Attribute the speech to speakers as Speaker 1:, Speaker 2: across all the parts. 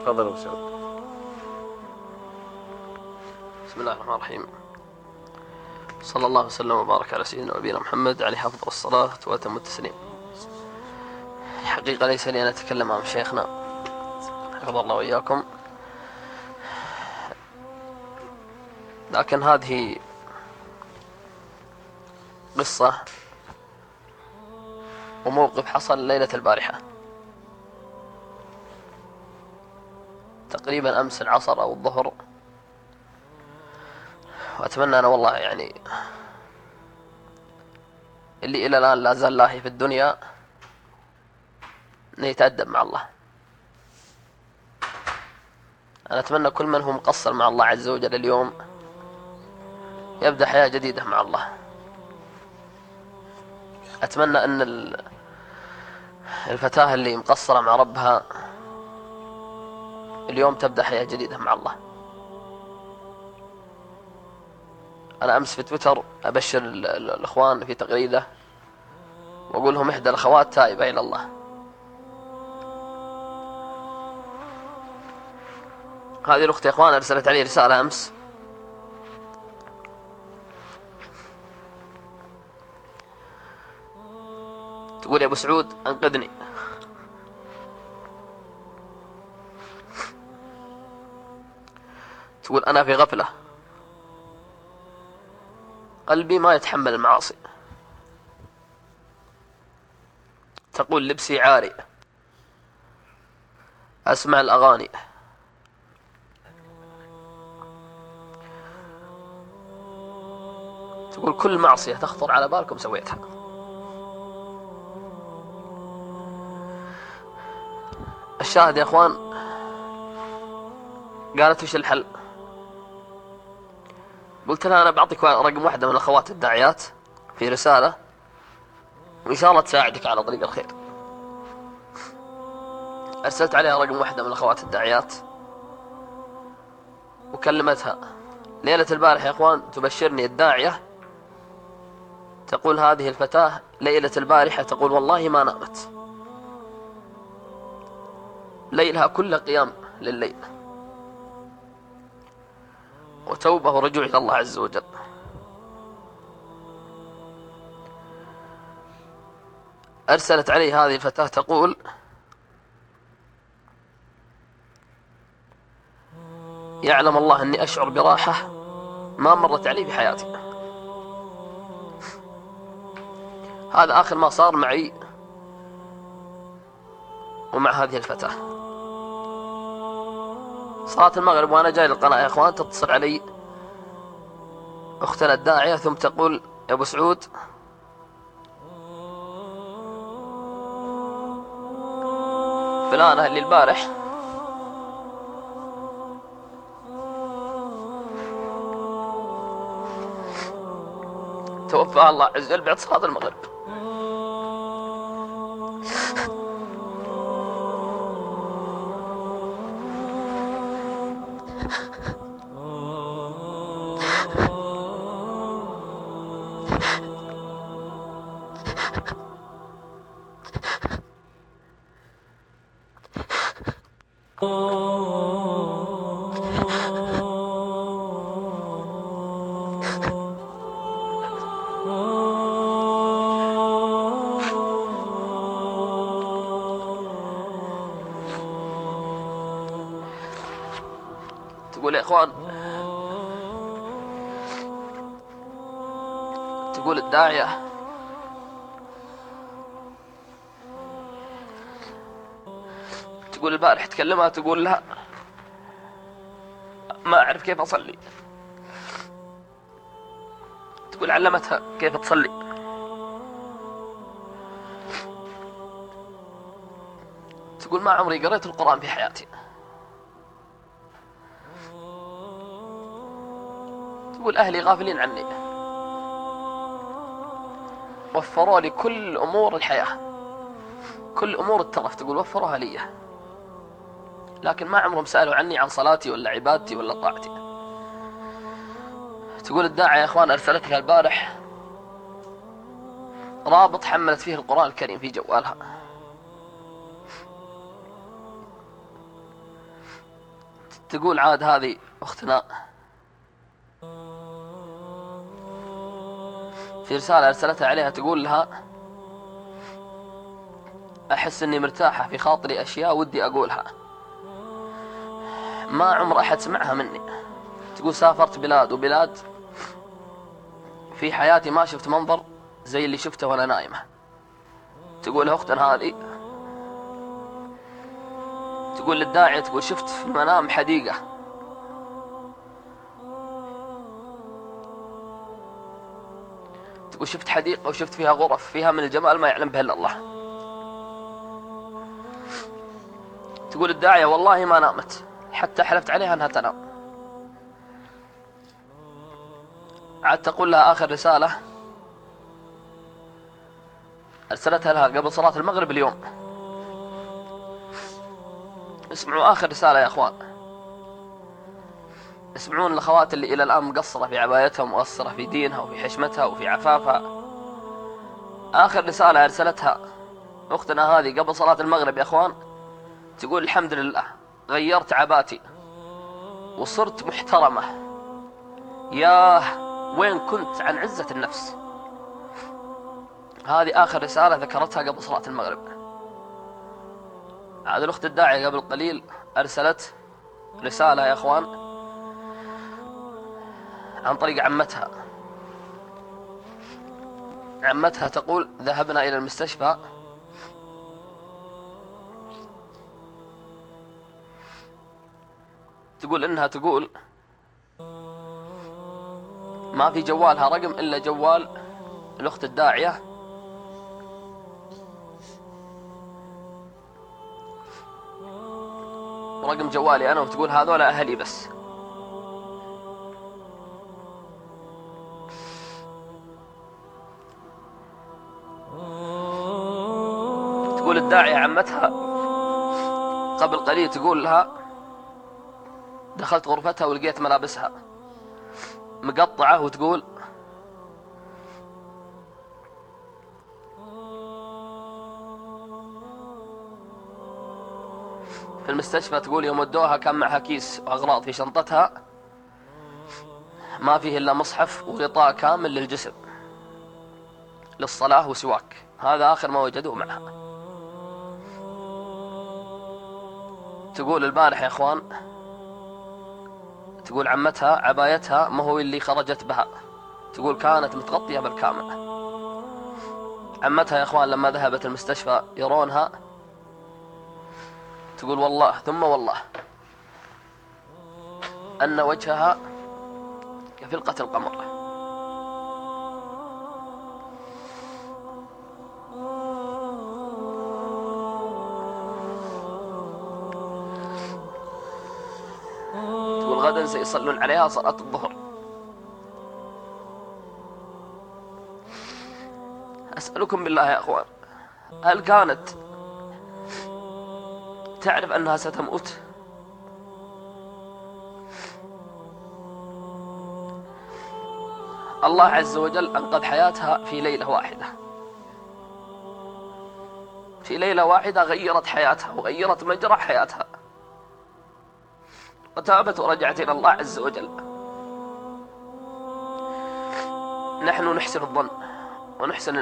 Speaker 1: تفضل أبو سعود.
Speaker 2: بسم الله الرحمن الرحيم. صلى الله وسلم وبارك على سيدنا ونبينا محمد عليه افضل الصلاه وأتم التسليم. الحقيقة ليس لي أن أتكلم امام شيخنا. حفظ الله وإياكم. لكن هذه قصة وموقف حصل ليلة البارحة. تقريبا أمس العصر أو الظهر. وأتمنى أنا والله يعني اللي إلى الآن لا زال لاهي في الدنيا أنه يتأدب مع الله. أنا أتمنى كل من هو مقصر مع الله عز وجل اليوم يبدأ حياة جديدة مع الله. أتمنى أن الفتاة اللي مقصرة مع ربها اليوم تبدأ حياة جديدة مع الله. أنا أمس في تويتر أبشر الإخوان في تغريدة وأقول لهم إحدى الأخوات تائبة إلى الله. هذه الأخت يا إخوان أرسلت علي رسالة أمس. تقول يا أبو سعود أنقذني. تقول أنا في غفلة. قلبي ما يتحمل المعاصي. تقول لبسي عاري. أسمع الأغاني. تقول كل معصية تخطر على بالكم سويتها. الشاهد يا إخوان قالت وش الحل؟ قلت لها أنا بعطيك رقم واحدة من أخوات الداعيات في رسالة وإن شاء الله تساعدك على طريق الخير. أرسلت عليها رقم واحدة من أخوات الداعيات وكلمتها ليلة البارح يا أخوان تبشرني الداعية تقول هذه الفتاة ليلة البارحة تقول والله ما نامت. ليلها كل قيام لليل. وتوبة ورجوع إلى الله عز وجل. أرسلت علي هذه الفتاة تقول يعلم الله أني أشعر براحة ما مرت علي في حياتي هذا آخر ما صار معي ومع هذه الفتاة. صلاة المغرب وأنا جاي للقناة يا إخوان تتصل علي أختنا الداعية ثم تقول يا أبو سعود فلانة اللي البارح. توفى الله عز وجل بعد صلاة المغرب. تقول يا إخوان تقول الداعية تقول البارح تكلمها تقول لها ما أعرف كيف أصلي. تقول علمتها كيف تصلي. تقول ما عمري قريت القرآن في حياتي. تقول أهلي غافلين عني. وفروا لي كل أمور الحياة. كل أمور الترف تقول وفروها لي. لكن ما عمرهم سألوا عني عن صلاتي ولا عبادتي ولا طاعتي. تقول الداعية يا إخوان أرسلت لها البارح. رابط حملت فيه القرآن الكريم في جوالها. تقول عاد هذه أختنا. في رسالة أرسلتها عليها تقول لها أحس أني مرتاحة في خاطري أشياء ودي أقولها. ما عمر أحد سمعها مني. تقول سافرت بلاد وبلاد في حياتي ما شفت منظر زي اللي شفته وأنا نايمة. تقول أختنا هذه تقول للداعية تقول شفت في المنام حديقة. تقول شفت حديقة وشفت فيها غرف فيها من الجمال ما يعلم به إلا الله. تقول الداعية والله ما نامت. حتى حلفت عليها أنها تنام عاد تقول لها آخر رسالة. أرسلتها لها قبل صلاة المغرب اليوم. اسمعوا آخر رسالة يا أخوان. يسمعون الأخوات اللي إلى الآن مقصرة في عبايتها ومقصرة في دينها وفي حشمتها وفي عفافها. آخر رسالة أرسلتها أختنا هذه قبل صلاة المغرب يا أخوان. تقول الحمد لله. غيرت عباتي. وصرت محترمة. ياه وين كنت عن عزة النفس. هذه آخر رسالة ذكرتها قبل صلاة المغرب. هذه الأخت الداعية قبل قليل أرسلت رسالة يا أخوان عن طريق عمتها. عمتها تقول ذهبنا إلى المستشفى تقول إنها تقول ما في جوالها رقم إلا جوال الأخت الداعية. رقم جوالي أنا وتقول هذول أهلي بس. تقول الداعية عمتها قبل قليل تقول لها دخلت غرفتها ولقيت ملابسها مقطعة وتقول في المستشفى تقول يوم ودوها كان معها كيس وأغراض في شنطتها ما فيه إلا مصحف وغطاء كامل للجسم للصلاة وسواك. هذا آخر ما وجدوه معها. تقول البارح يا إخوان تقول عمتها عبايتها ما هو اللي خرجت بها. تقول كانت متغطية بالكامل. عمتها يا إخوان لما ذهبت المستشفى يرونها. تقول والله ثم والله. أن وجهها كفلقة القمر. غدا سيصلون عليها صلاة الظهر. أسألكم بالله يا أخوان هل كانت تعرف أنها ستموت؟ الله عز وجل أنقذ حياتها في ليلة واحدة. في ليلة واحدة غيرت حياتها وغيرت مجرى حياتها. وتابت ورجعت إلى الله عز وجل. نحن نحسن الظن ونحسن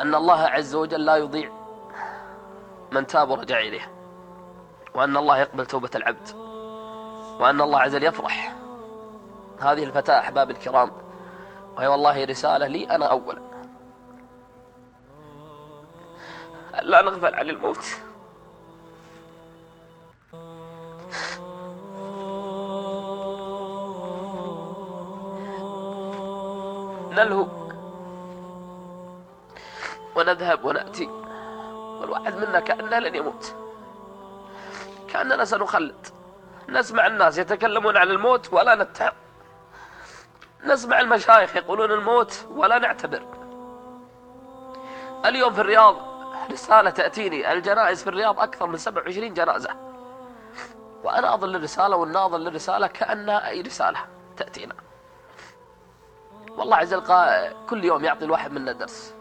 Speaker 2: أن الله عز وجل لا يضيع من تاب ورجع إليه وأن الله يقبل توبة العبد وأن الله عز وجل يفرح. هذه الفتاة أحباب الكرام وهي والله رسالة لي أنا أولا. لا نغفل عن الموت. نلهو ونذهب ونأتي. والواحد منا كأنه لن يموت. كأننا سنخلد. نسمع الناس يتكلمون عن الموت ولا نتعظ نسمع المشايخ يقولون الموت ولا نعتبر. اليوم في الرياض رسالة تأتيني. الجنائز في الرياض أكثر من 27 جنازة. وأنا أظل الرسالة والناظر للرسالة كأنها أي رسالة تأتينا. والله عز وجل كل يوم يعطي الواحد منا درس.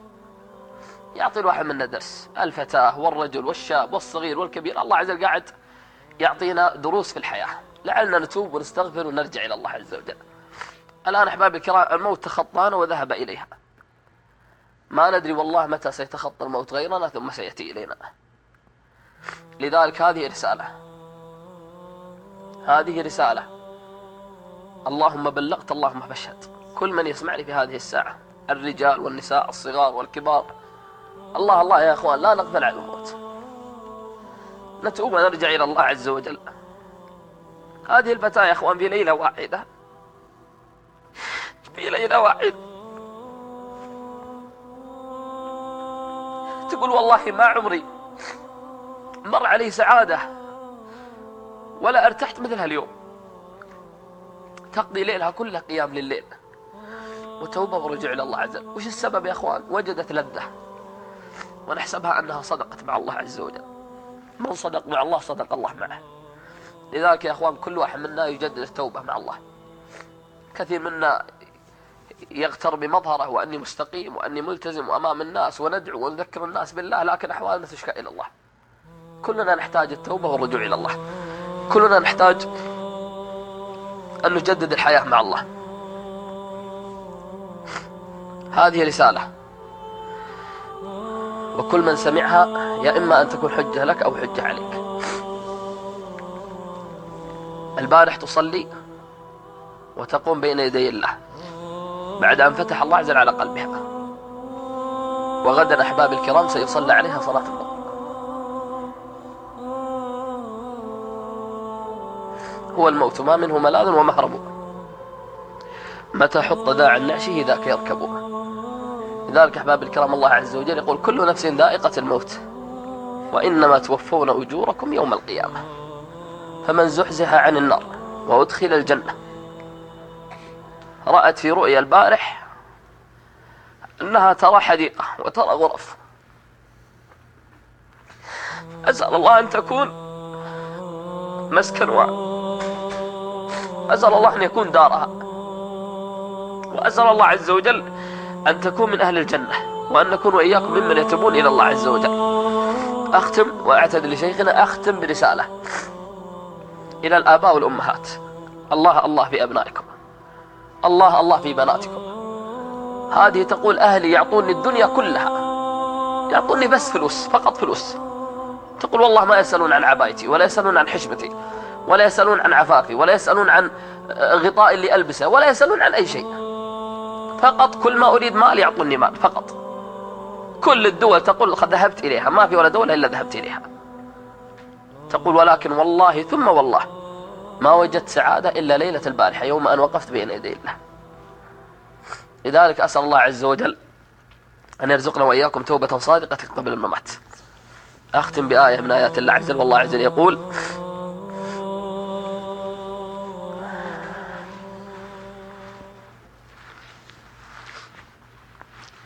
Speaker 2: يعطي الواحد منا درس. الفتاة والرجل والشاب والصغير والكبير. الله عز وجل قاعد يعطينا دروس في الحياة. لعلنا نتوب ونستغفر ونرجع إلى الله عز وجل. الآن أحبابي الكرام الموت تخطانا وذهب إليها. ما ندري والله متى سيتخطى الموت غيرنا ثم سيأتي إلينا. لذلك هذه رسالة. هذه رسالة. اللهم بلغت اللهم فاشهد. كل من يسمعني في هذه الساعة الرجال والنساء الصغار والكبار. الله الله يا أخوان لا نغفل عن الموت. نتوب ونرجع إلى الله عز وجل. هذه الفتاة يا أخوان في ليلة واحدة. في ليلة واحدة. تقول والله ما عمري مر علي سعادة ولا ارتحت مثلها اليوم تقضي ليلها كلها قيام لليل. وتوبة ورجوع إلى الله عز وجل. وش السبب يا أخوان؟ وجدت لذة. ونحسبها أنها صدقت مع الله عز وجل. من صدق مع الله صدق الله معه. لذلك يا أخوان كل واحد منا يجدد التوبة مع الله. كثير منا يغتر بمظهره وأني مستقيم وأني ملتزم أمام الناس وندعو ونذكر الناس بالله لكن أحوالنا تشكى إلى الله. كلنا نحتاج التوبة والرجوع إلى الله. كلنا نحتاج أن نجدد الحياة مع الله. هذه رسالة. وكل من سمعها يا إما أن تكون حجة لك أو حجة عليك. البارح تصلي وتقوم بين يدي الله. بعد أن فتح الله عز وجل على قلبها. وغدا أحباب الكرام سيصلى عليها صلاة الظهر. هو الموت ما منه ملاذ ومهرب متى حط داع النعشه ذاك يركب لذلك أحباب الكرام الله عز وجل يقول كل نفس ذائقة الموت وإنما توفون أجوركم يوم القيامة. فمن زحزح عن النار وأدخل الجنة رأت في رؤيا البارح أنها ترى حديقة وترى غرف. أسأل الله أن تكون مسكن أسأل الله أن يكون دارها. وأسأل الله عز وجل أن تكون من أهل الجنة وأن نكون وإياكم ممن يتوبون إلى الله عز وجل. أختم وأعتذر لشيخنا أختم برسالة إلى الآباء والأمهات. الله الله في أبنائكم. الله الله في بناتكم. هذه تقول أهلي يعطوني الدنيا كلها. يعطوني بس فلوس فقط فلوس. تقول والله ما يسألون عن عبايتي ولا يسألون عن حشمتي ولا يسألون عن عفافي ولا يسألون عن غطاء اللي ألبسه ولا يسألون عن أي شيء. فقط كل ما أريد مال يعطوني مال فقط. كل الدول تقول ذهبت إليها. ما في ولا دولة إلا ذهبت إليها. تقول ولكن والله ثم والله ما وجدت سعادة إلا ليلة البارحة يوم أن وقفت بين يدي الله. لذلك أسأل الله عز وجل أن يرزقنا وإياكم توبة صادقة قبل الممات. أختم بآية من آيات الله عز وجل والله عز وجل يقول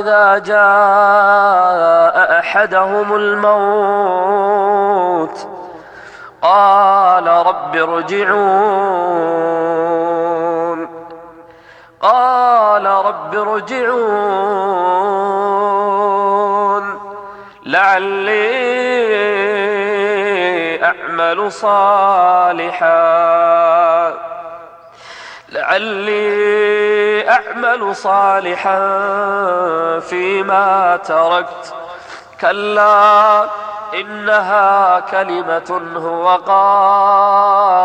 Speaker 2: إذا جاء أحدهم الموت قال رب ارجعون قال رب ارجعون لعلي أعمل صالحا لعلي أعمل صالحا فيما تركت. كلا إنها كلمة هو قائلها.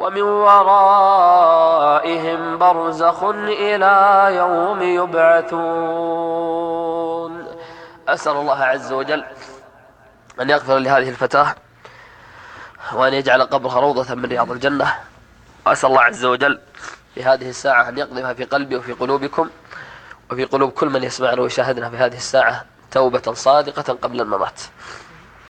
Speaker 2: ومن ورائهم برزخ إلى يوم يبعثون. أسأل الله عز وجل أن يغفر لهذه الفتاة وأن يجعل قبرها روضة من رياض الجنة. وأسأل الله عز وجل في هذه الساعة أن يقذفها في قلبي وفي قلوبكم وفي قلوب كل من يسمعنا ويشاهدنا في هذه الساعة توبة صادقة قبل الممات.